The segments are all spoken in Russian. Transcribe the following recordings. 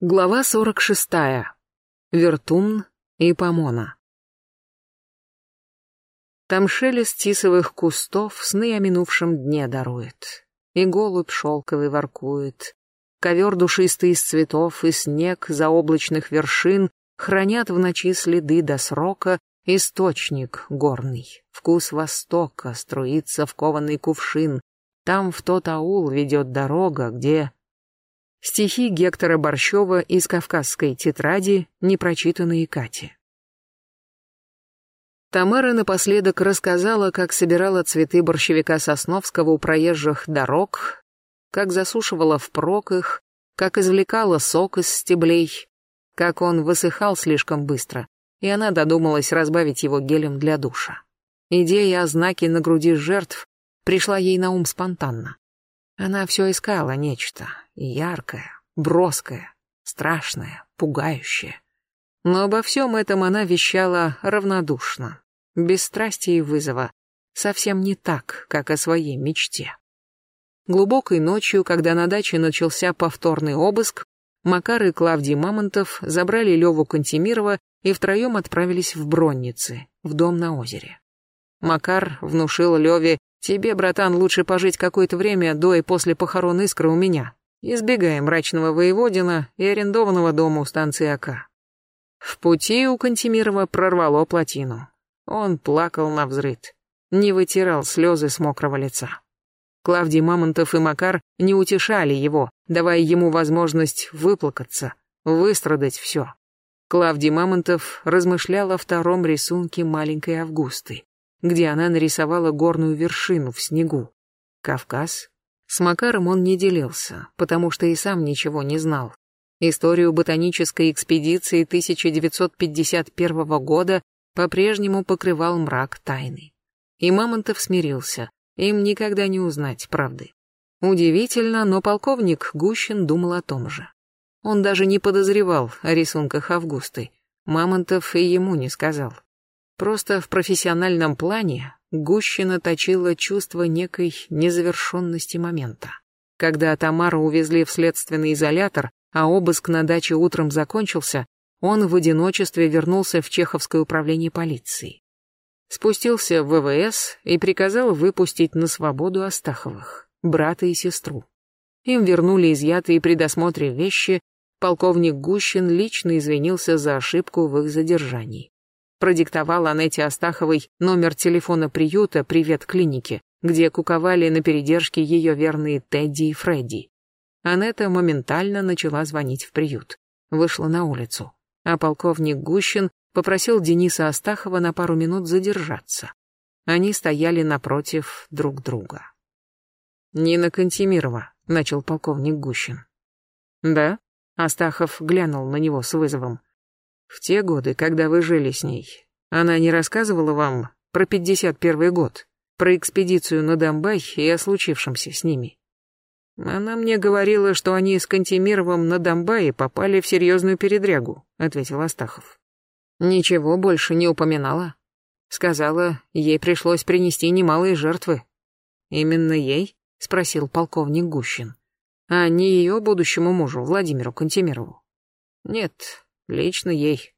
Глава 46. Вертун и Помона. Там шелест тисовых кустов сны о минувшем дне дарует. И голубь шелковый воркует. Ковер душистый из цветов и снег заоблачных вершин хранят в ночи следы до срока источник горный. Вкус востока струится в кованный кувшин. Там в тот аул ведет дорога, где Стихи Гектора Борщева из «Кавказской тетради», непрочитанные Кате. Тамара напоследок рассказала, как собирала цветы борщевика Сосновского у проезжих дорог, как засушивала впрок их, как извлекала сок из стеблей, как он высыхал слишком быстро, и она додумалась разбавить его гелем для душа. Идея о знаке на груди жертв пришла ей на ум спонтанно. Она все искала нечто, яркое, броское, страшное, пугающее. Но обо всем этом она вещала равнодушно, без страсти и вызова, совсем не так, как о своей мечте. Глубокой ночью, когда на даче начался повторный обыск, Макар и Клавдий Мамонтов забрали Леву Кантемирова и втроем отправились в Бронницы, в дом на озере. Макар внушил Леве Тебе, братан, лучше пожить какое-то время до и после похорон Искры у меня, избегая мрачного воеводина и арендованного дома у станции АК. В пути у Кантемирова прорвало плотину. Он плакал на взрыд, не вытирал слезы с мокрого лица. Клавдий Мамонтов и Макар не утешали его, давая ему возможность выплакаться, выстрадать все. Клавдий Мамонтов размышлял о втором рисунке маленькой Августы где она нарисовала горную вершину в снегу. Кавказ? С Макаром он не делился, потому что и сам ничего не знал. Историю ботанической экспедиции 1951 года по-прежнему покрывал мрак тайны. И Мамонтов смирился, им никогда не узнать правды. Удивительно, но полковник Гущин думал о том же. Он даже не подозревал о рисунках Августы. Мамонтов и ему не сказал. Просто в профессиональном плане Гущина точила чувство некой незавершенности момента. Когда Тамару увезли в следственный изолятор, а обыск на даче утром закончился, он в одиночестве вернулся в Чеховское управление полиции. Спустился в ВВС и приказал выпустить на свободу Астаховых, брата и сестру. Им вернули изъятые при досмотре вещи, полковник Гущин лично извинился за ошибку в их задержании продиктовал Анете Астаховой номер телефона приюта «Привет клинике», где куковали на передержке ее верные Тедди и Фредди. Анетта моментально начала звонить в приют. Вышла на улицу. А полковник Гущин попросил Дениса Астахова на пару минут задержаться. Они стояли напротив друг друга. «Нина Кантемирова», — начал полковник Гущин. «Да?» — Астахов глянул на него с вызовом. В те годы, когда вы жили с ней, она не рассказывала вам про 51 год, про экспедицию на Донбай и о случившемся с ними? Она мне говорила, что они с Кантемировым на Донбайе попали в серьезную передрягу, ответил Астахов. Ничего больше не упоминала. Сказала, ей пришлось принести немалые жертвы. Именно ей? спросил полковник Гущин. А не ее будущему мужу, Владимиру Кантемирову. Нет, Лично ей.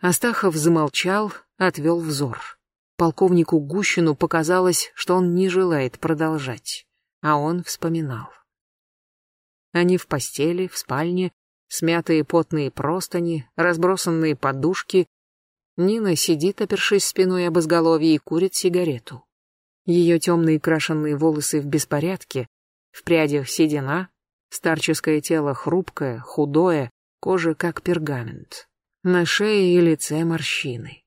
Астахов замолчал, отвел взор. Полковнику Гущину показалось, что он не желает продолжать, а он вспоминал. Они в постели, в спальне, смятые потные простыни, разбросанные подушки. Нина сидит, опершись спиной об изголовье, и курит сигарету. Ее темные крашенные волосы в беспорядке, в прядях седина, старческое тело хрупкое, худое, кожа как пергамент. На шее и лице морщины.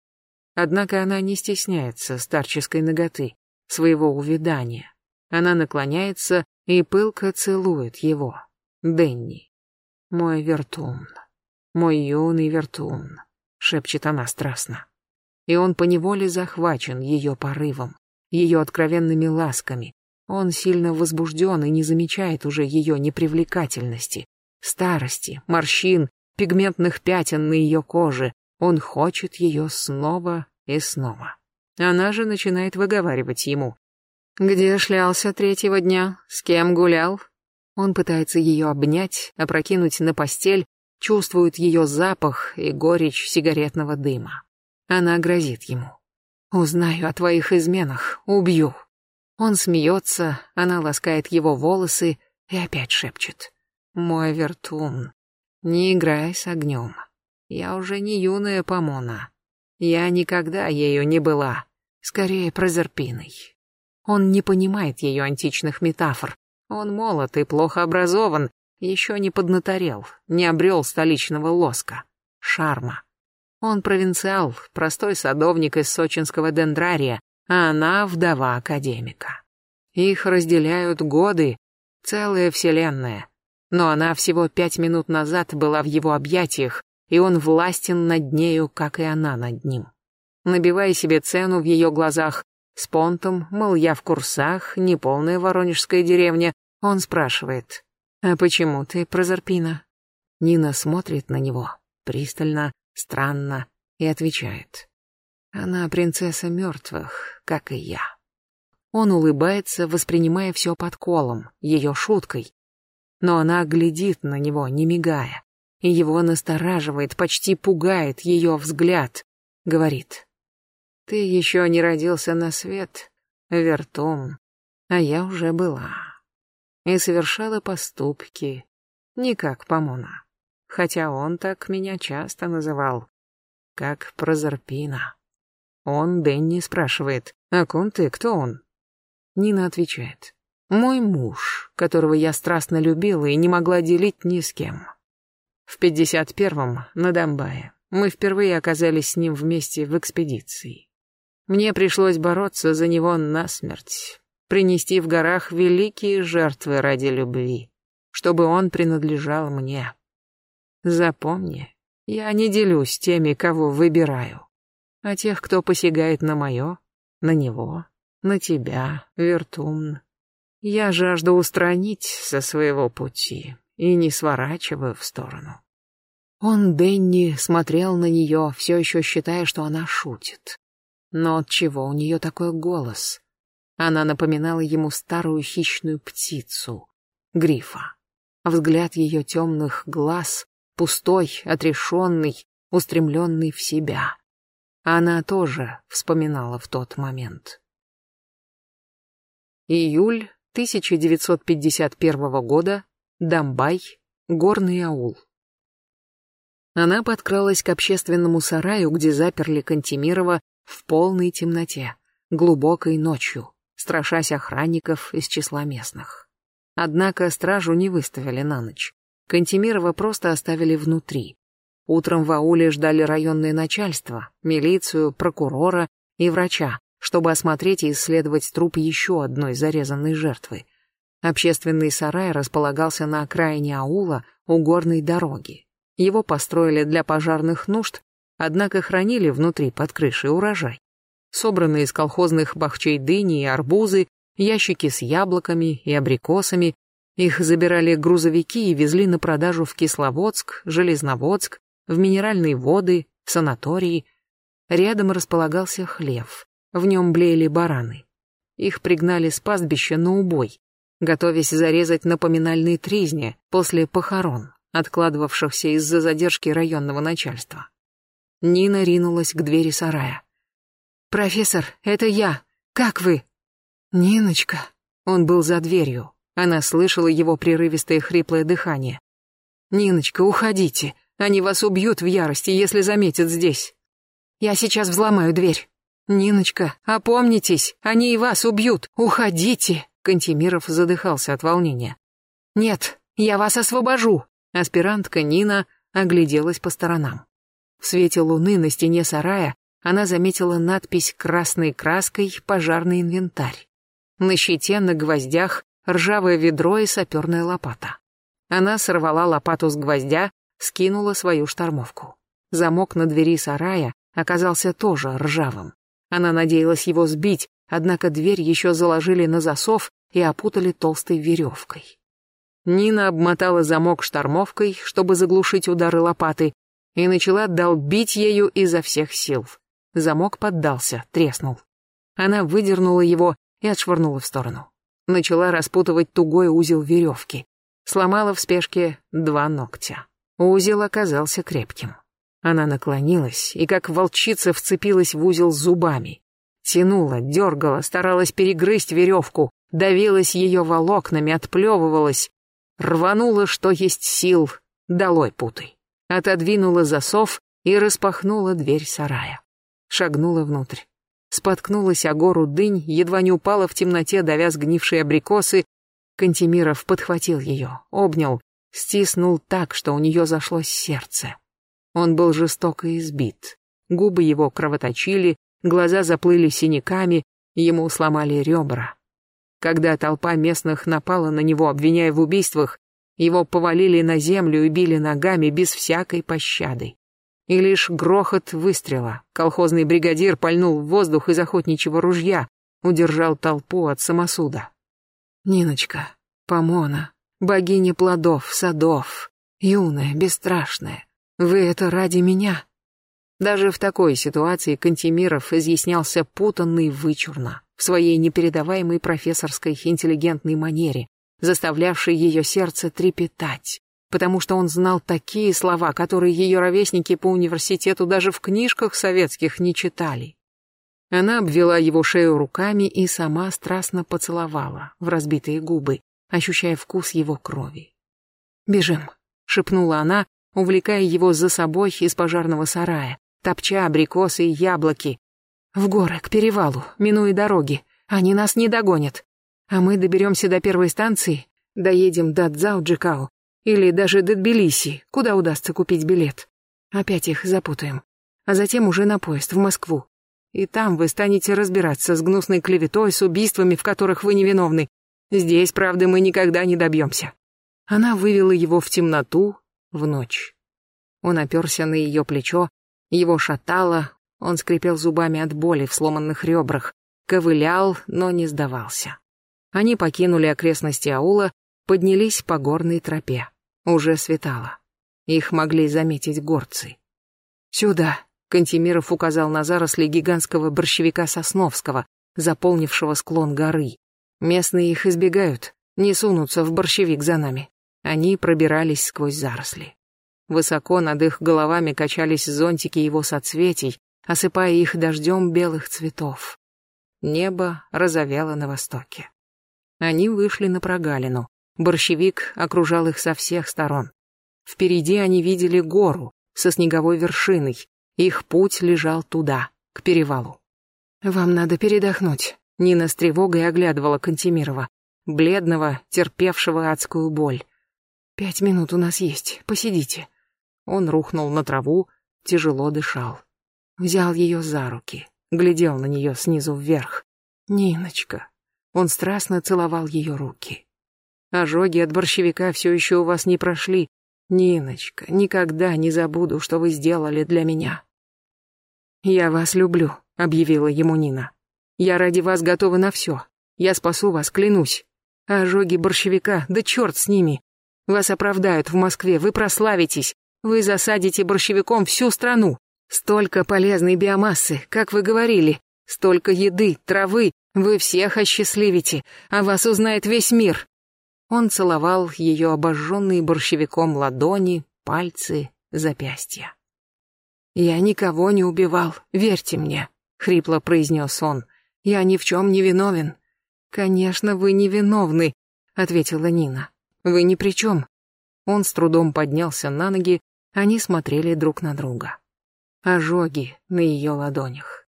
Однако она не стесняется старческой ноготы, своего увядания. Она наклоняется и пылко целует его. Денни. «Мой вертун, мой юный вертун», — шепчет она страстно. И он поневоле захвачен ее порывом, ее откровенными ласками. Он сильно возбужден и не замечает уже ее непривлекательности, старости, морщин, пигментных пятен на ее коже. Он хочет ее снова и снова. Она же начинает выговаривать ему. «Где шлялся третьего дня? С кем гулял?» Он пытается ее обнять, опрокинуть на постель, чувствует ее запах и горечь сигаретного дыма. Она грозит ему. «Узнаю о твоих изменах, убью». Он смеется, она ласкает его волосы и опять шепчет. «Мой вертун, не играй с огнем. Я уже не юная помона. Я никогда ею не была, скорее прозерпиной». Он не понимает ее античных метафор. Он молод и плохо образован, еще не поднаторел, не обрел столичного лоска, шарма. Он провинциал, простой садовник из сочинского дендрария, а она вдова академика. Их разделяют годы, целая вселенная. Но она всего пять минут назад была в его объятиях, и он властен над нею, как и она над ним. Набивая себе цену в ее глазах, с понтом, мол, я в курсах, неполная воронежская деревня, он спрашивает, «А почему ты Прозерпина?» Нина смотрит на него, пристально, странно, и отвечает, «Она принцесса мертвых, как и я». Он улыбается, воспринимая все под колом, ее шуткой. Но она глядит на него, не мигая, и его настораживает, почти пугает ее взгляд. Говорит, «Ты еще не родился на свет, вертом, а я уже была» и совершала поступки, не как Помона, хотя он так меня часто называл, как Прозорпина. Он Дэнни спрашивает, «О ком ты, кто он?» Нина отвечает, «Мой муж, которого я страстно любила и не могла делить ни с кем». В 51-м, на Донбае, мы впервые оказались с ним вместе в экспедиции. Мне пришлось бороться за него насмерть, принести в горах великие жертвы ради любви, чтобы он принадлежал мне. Запомни, я не делюсь теми, кого выбираю, а тех, кто посягает на мое, на него, на тебя, Вертун. Я жажду устранить со своего пути и не сворачиваю в сторону. Он, Денни, смотрел на нее, все еще считая, что она шутит. Но от чего у нее такой голос? Она напоминала ему старую хищную птицу, грифа. Взгляд ее темных глаз, пустой, отрешенный, устремленный в себя. Она тоже вспоминала в тот момент. Июль 1951 года, Домбай, горный аул. Она подкралась к общественному сараю, где заперли Кантемирова в полной темноте, глубокой ночью страшась охранников из числа местных. Однако стражу не выставили на ночь. Кантемирова просто оставили внутри. Утром в ауле ждали районное начальство, милицию, прокурора и врача, чтобы осмотреть и исследовать труп еще одной зарезанной жертвы. Общественный сарай располагался на окраине аула у горной дороги. Его построили для пожарных нужд, однако хранили внутри под крышей урожай собранные из колхозных бахчей дыни и арбузы, ящики с яблоками и абрикосами. Их забирали грузовики и везли на продажу в Кисловодск, Железноводск, в минеральные воды, в санатории. Рядом располагался хлев, в нем блеяли бараны. Их пригнали с пастбища на убой, готовясь зарезать напоминальные тризни после похорон, откладывавшихся из-за задержки районного начальства. Нина ринулась к двери сарая. «Профессор, это я. Как вы?» «Ниночка». Он был за дверью. Она слышала его прерывистое хриплое дыхание. «Ниночка, уходите. Они вас убьют в ярости, если заметят здесь. Я сейчас взломаю дверь. Ниночка, опомнитесь, они и вас убьют. Уходите!» Кантемиров задыхался от волнения. «Нет, я вас освобожу!» Аспирантка Нина огляделась по сторонам. В свете луны на стене сарая она заметила надпись красной краской «Пожарный инвентарь». На щите, на гвоздях, ржавое ведро и саперная лопата. Она сорвала лопату с гвоздя, скинула свою штормовку. Замок на двери сарая оказался тоже ржавым. Она надеялась его сбить, однако дверь еще заложили на засов и опутали толстой веревкой. Нина обмотала замок штормовкой, чтобы заглушить удары лопаты, и начала долбить ею изо всех сил. Замок поддался, треснул. Она выдернула его и отшвырнула в сторону. Начала распутывать тугой узел веревки. Сломала в спешке два ногтя. Узел оказался крепким. Она наклонилась и, как волчица, вцепилась в узел зубами. Тянула, дергала, старалась перегрызть веревку, давилась ее волокнами, отплевывалась. Рванула, что есть сил, долой путой. Отодвинула засов и распахнула дверь сарая. Шагнула внутрь. Споткнулась о гору дынь, едва не упала в темноте, давя сгнившие абрикосы. Кантемиров подхватил ее, обнял, стиснул так, что у нее зашлось сердце. Он был жестоко избит. Губы его кровоточили, глаза заплыли синяками, ему сломали ребра. Когда толпа местных напала на него, обвиняя в убийствах, его повалили на землю и били ногами без всякой пощады. И лишь грохот выстрела. Колхозный бригадир пальнул в воздух из охотничьего ружья, удержал толпу от самосуда. Ниночка, Помона, богиня плодов, садов, юная, бесстрашная, вы это ради меня? Даже в такой ситуации Кантемиров изъяснялся путанно и вычурно, в своей непередаваемой профессорской интеллигентной манере, заставлявшей ее сердце трепетать, потому что он знал такие слова, которые ее ровесники по университету даже в книжках советских не читали. Она обвела его шею руками и сама страстно поцеловала в разбитые губы, ощущая вкус его крови. «Бежим», — шепнула она, увлекая его за собой из пожарного сарая, топча абрикосы и яблоки. В горы, к перевалу, минуя дороги. Они нас не догонят. А мы доберемся до первой станции, доедем до Цзао-Джикао или даже до Тбилиси, куда удастся купить билет. Опять их запутаем. А затем уже на поезд в Москву. И там вы станете разбираться с гнусной клеветой, с убийствами, в которых вы невиновны. Здесь, правда, мы никогда не добьемся. Она вывела его в темноту, в ночь. Он оперся на ее плечо, его шатало, он скрипел зубами от боли в сломанных ребрах, ковылял, но не сдавался. Они покинули окрестности аула, поднялись по горной тропе. Уже светало. Их могли заметить горцы. «Сюда», — Кантемиров указал на заросли гигантского борщевика Сосновского, заполнившего склон горы. «Местные их избегают, не сунутся в борщевик за нами». Они пробирались сквозь заросли. Высоко над их головами качались зонтики его соцветий, осыпая их дождем белых цветов. Небо розовело на востоке. Они вышли на прогалину. Борщевик окружал их со всех сторон. Впереди они видели гору со снеговой вершиной. Их путь лежал туда, к перевалу. «Вам надо передохнуть», — Нина с тревогой оглядывала Кантемирова, бледного, терпевшего адскую боль. «Пять минут у нас есть, посидите». Он рухнул на траву, тяжело дышал. Взял ее за руки, глядел на нее снизу вверх. «Ниночка». Он страстно целовал ее руки. «Ожоги от борщевика все еще у вас не прошли. Ниночка, никогда не забуду, что вы сделали для меня». «Я вас люблю», — объявила ему Нина. «Я ради вас готова на все. Я спасу вас, клянусь. ожоги борщевика, да черт с ними. Вас оправдают в Москве, вы прославитесь. Вы засадите борщевиком всю страну. Столько полезной биомассы, как вы говорили. Столько еды, травы. Вы всех осчастливите, а вас узнает весь мир. Он целовал ее обожженные борщевиком ладони, пальцы, запястья. «Я никого не убивал, верьте мне», — хрипло произнес он. «Я ни в чем не виновен». «Конечно, вы не виновны», — ответила Нина. Вы ни при чем. Он с трудом поднялся на ноги, они смотрели друг на друга. Ожоги на ее ладонях.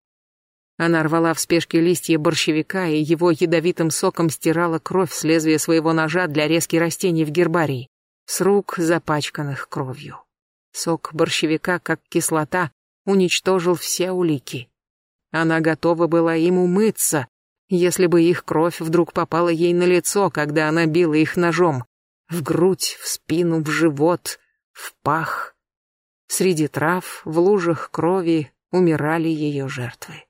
Она рвала в спешке листья борщевика и его ядовитым соком стирала кровь с лезвия своего ножа для резки растений в гербарии, с рук, запачканных кровью. Сок борщевика, как кислота, уничтожил все улики. Она готова была им умыться, если бы их кровь вдруг попала ей на лицо, когда она била их ножом, в грудь, в спину, в живот, в пах. Среди трав, в лужах крови умирали ее жертвы.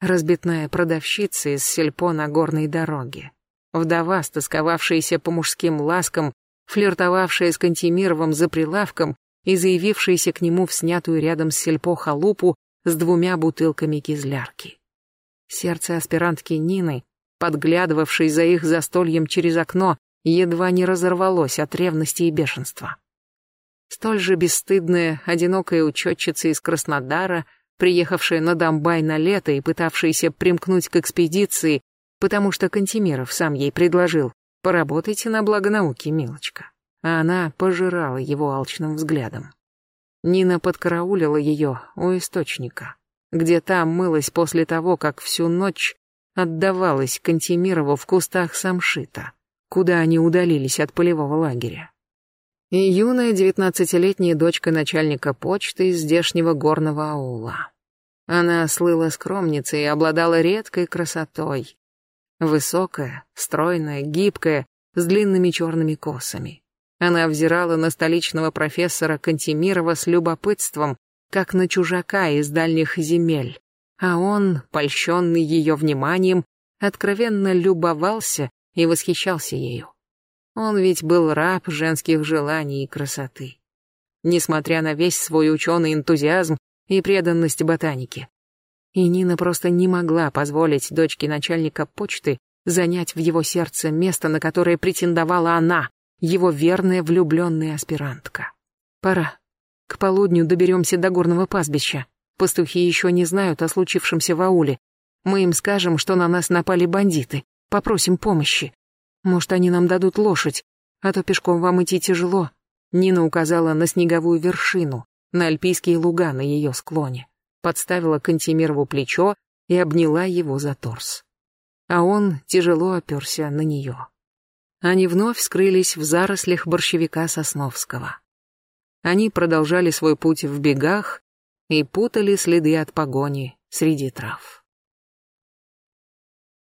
Разбитная продавщица из сельпо на горной дороге. Вдова, стосковавшаяся по мужским ласкам, флиртовавшая с Кантемировым за прилавком и заявившаяся к нему в снятую рядом с сельпо халупу с двумя бутылками кизлярки. Сердце аспирантки Нины, подглядывавшей за их застольем через окно, едва не разорвалось от ревности и бешенства. Столь же бесстыдная, одинокая учетчица из Краснодара, приехавшая на Домбай на лето и пытавшаяся примкнуть к экспедиции, потому что Кантемиров сам ей предложил «поработайте на благо науки, милочка». А она пожирала его алчным взглядом. Нина подкараулила ее у источника, где та мылась после того, как всю ночь отдавалась Кантемирову в кустах самшита, куда они удалились от полевого лагеря. И юная девятнадцатилетняя дочка начальника почты из здешнего горного аула. Она слыла скромницей и обладала редкой красотой. Высокая, стройная, гибкая, с длинными черными косами. Она взирала на столичного профессора Кантемирова с любопытством, как на чужака из дальних земель, а он, польщенный ее вниманием, откровенно любовался и восхищался ею. Он ведь был раб женских желаний и красоты. Несмотря на весь свой ученый энтузиазм и преданность ботанике. И Нина просто не могла позволить дочке начальника почты занять в его сердце место, на которое претендовала она, его верная влюбленная аспирантка. Пора. К полудню доберемся до горного пастбища. Пастухи еще не знают о случившемся в ауле. Мы им скажем, что на нас напали бандиты. Попросим помощи. Может, они нам дадут лошадь, а то пешком вам идти тяжело. Нина указала на снеговую вершину, на альпийские луга на ее склоне. Подставила Кантемирову плечо и обняла его за торс. А он тяжело оперся на нее. Они вновь скрылись в зарослях борщевика Сосновского. Они продолжали свой путь в бегах, и путали следы от погони среди трав.